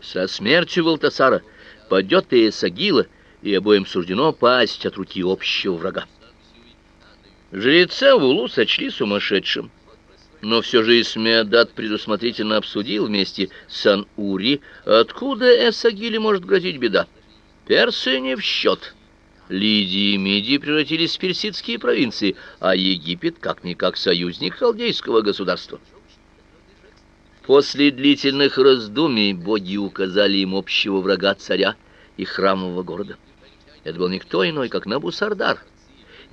Со смертью Валтасара падет и Эсагила, и обоим суждено пасть от руки общего врага. Жреца в Улу сочли сумасшедшим, но все же Исмеадат предусмотрительно обсудил вместе с Ан-Ури, откуда Эсагиле может грозить беда. Персы не в счет. Лидия и Мидия превратились в персидские провинции, а Египет как-никак союзник халдейского государства. После длительных раздумий боги указали им общего врага царя и храмового города. Это был никто иной, как Набусардар,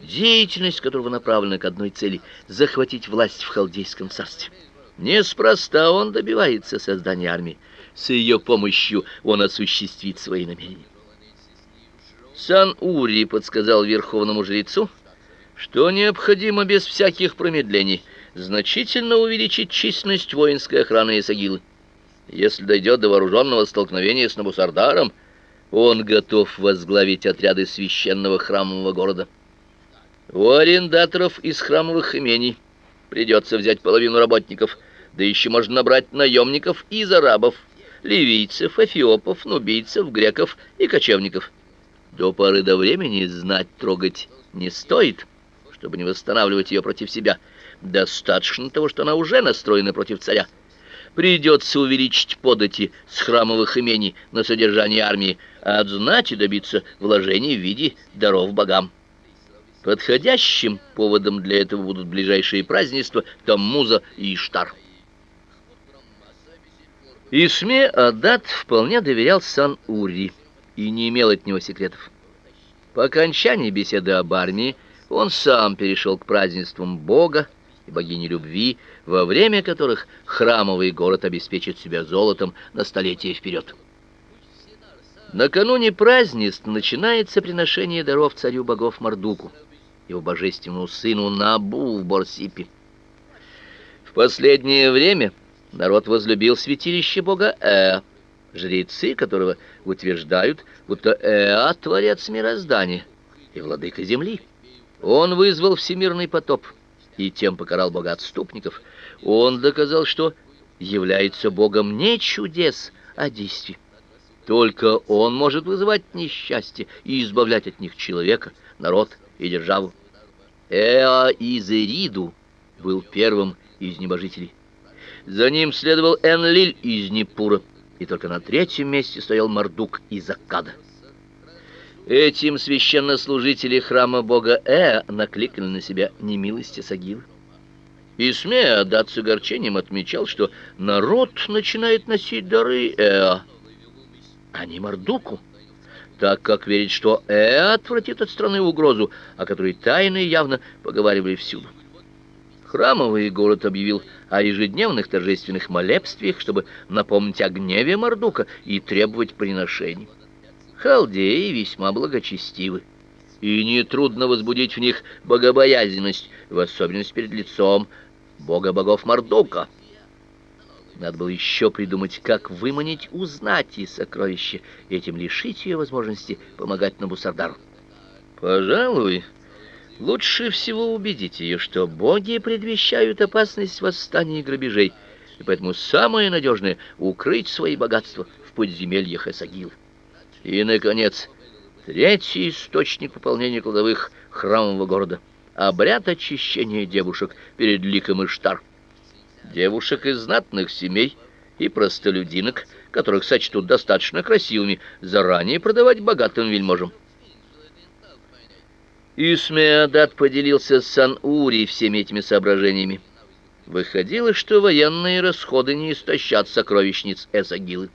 деятельность которого направлена к одной цели — захватить власть в халдейском царстве. Неспроста он добивается создания армии. С ее помощью он осуществит свои намерения. Сан-Ури подсказал верховному жрецу, что необходимо без всяких промедлений значительно увеличить численность воинской охраны Исагилы. Если дойдет до вооруженного столкновения с Набусардаром, он готов возглавить отряды священного храмового города. У арендаторов из храмовых имений придется взять половину работников, да еще можно набрать наемников из арабов, ливийцев, эфиопов, нубийцев, греков и кочевников. До поры до времени знать трогать не стоит, чтобы не восстанавливать ее против себя. Достаточно того, что она уже настроена против царя. Придется увеличить подати с храмовых имений на содержание армии, а от знати добиться вложений в виде даров богам. Подходящим поводом для этого будут ближайшие празднества Таммуза и Иштар. Исме Адат вполне доверял Сан-Ури и не имел от него секретов. По окончании беседы об армии он сам перешел к празднествам Бога и богини любви, во время которых храмовый город обеспечит себя золотом на столетие вперед. Накануне празднеств начинается приношение даров царю богов Мардуку, его божественному сыну Набу в Борсипе. В последнее время народ возлюбил святилище бога Э, жрецы которого утверждают, будто Эа — творец мироздания и владыка земли. Он вызвал всемирный потоп и тем покарал бога-отступников. Он доказал, что является богом не чудес, а действий. Только он может вызывать несчастье и избавлять от них человека, народ и державу. Эа Изериду был первым из небожителей. За ним следовал Энлиль из Непура и только на третьем месте стоял Мардук из Аккада. Этим священнослужители храма бога Э накликали на себя немилости Сагилы. И, смея отдаться огорчением, отмечал, что народ начинает носить дары Эа, а не Мардуку, так как верит, что Э отвратит от страны угрозу, о которой тайно и явно поговаривали всюду. Храмовый город объявил о ежедневных торжественных молебствиях, чтобы напомнить о гневе Мардука и требовать приношений. Халдеи весьма благочестивы, и нетрудно возбудить в них богобоязненность, в особенности перед лицом бога богов Мардука. Надо было еще придумать, как выманить, узнать и сокровища, этим лишить ее возможности помогать Набусардару. Пожалуй, Лучше всего убедить ее, что боги предвещают опасность восстания и грабежей, и поэтому самое надежное — укрыть свои богатства в подземельях Эсагил. И, наконец, третий источник пополнения кладовых храмового города — обряд очищения девушек перед ликом Иштар. Девушек из знатных семей и простолюдинок, которых сочтут достаточно красивыми, заранее продавать богатым вельможам. Исмеадат поделился с Сан-Ури всеми этими соображениями. Выходило, что военные расходы не истощат сокровищниц Эсагилы.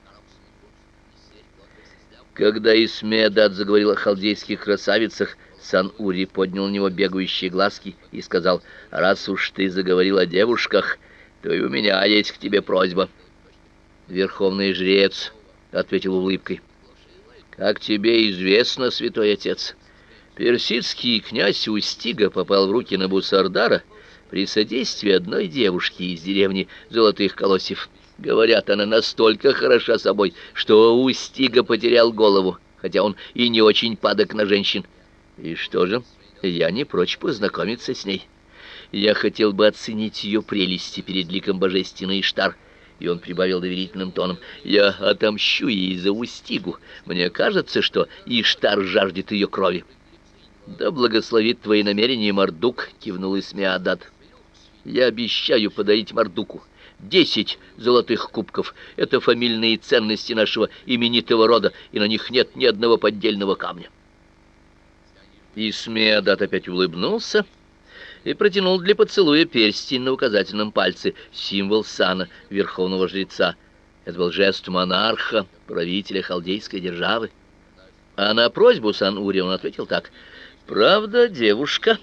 Когда Исмеадат заговорил о халдейских красавицах, Сан-Ури поднял на него бегающие глазки и сказал, «Раз уж ты заговорил о девушках, то и у меня есть к тебе просьба». «Верховный жрец», — ответил улыбкой, — «как тебе известно, святой отец». Персидский князь Устига попал в руки Набусардара при содействии одной девушки из деревни Золотых Колосьев. Говорят, она настолько хороша собой, что Устига потерял голову, хотя он и не очень падок на женщин. И что же, я не прочь познакомиться с ней. Я хотел бы оценить ее прелести перед ликом божественной Иштар И он прибавил доверительным тоном: "Я отомщу ей за Устигу. Мне кажется, что Иштар жаждет ее крови". "Да благословит твои намерения Мардук", кивнул Исмеадат. "Я обещаю подарить Мардуку десять золотых кубков. Это фамильные ценности нашего именитого рода, и на них нет ни одного поддельного камня". Исмеадат опять улыбнулся и протянул для поцелуя перстень на указательном пальце, символ сана верховного жреца. Это был жест монарха, правителя халдейской державы. А на просьбу Сан-Ури он ответил так: "Правда, девушка,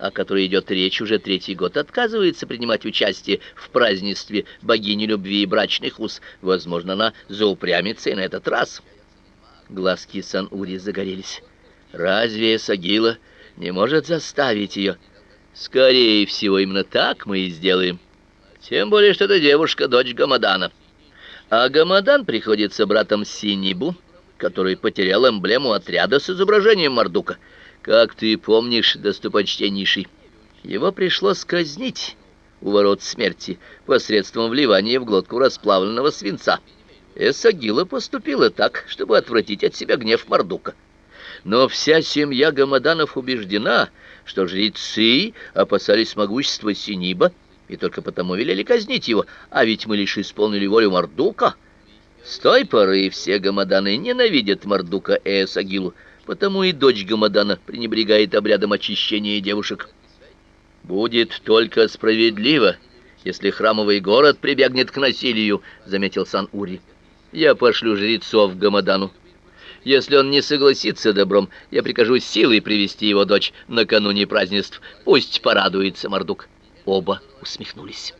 о которой идет речь уже третий год, отказывается принимать участие в празднестве богини любви и брачных уз. Возможно, она заупрямится и на этот раз". Глазки Сан-Ури загорелись. Разве Сагила не может заставить ее Скорее всего, именно так мы и сделаем. Тем более, что эта девушка дочь Гамадана. А Гамадан приходится братом Синибу, который потерял эмблему отряда с изображением Мардука. Как ты помнишь, достопочтеннейший, его пришлось казнить у ворот смерти посредством вливания в глотку расплавленного свинца. Эсагила поступила так, чтобы отвратить от себя гнев Мардука. Но вся семья Гамаданов убеждена, что жрецы опасались могущества Синиба и только потому велели казнить его, а ведь мы лишь исполнили волю Мардука. С той поры все Гамаданы ненавидят Мардука и Эсагилу, потому и дочь Гамадана пренебрегает обрядом очищения девушек. Будет только справедливо, если храмовый город прибегнет к насилию, заметил Сан-Ури. Я пошлю жрецов к Гамадану. Если он не согласится добром, я прикажу силой привести его дочь накануне празднеств. Пусть порадуется Мордук. Оба усмехнулись.